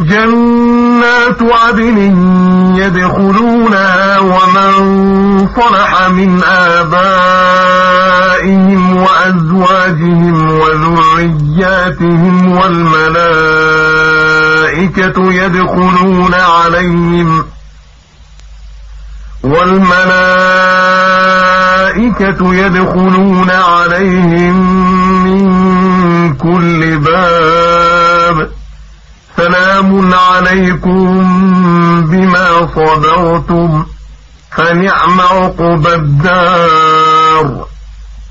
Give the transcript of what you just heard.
جنات عدن يدخلونها ومن صلح من آبائهم وأزواجهم وذرياتهم والملائكة يدخلون عليهم والملائكة يدخلون عليهم من كل باب سلام عليكم بما صبرتم فنعم عقبى الدار.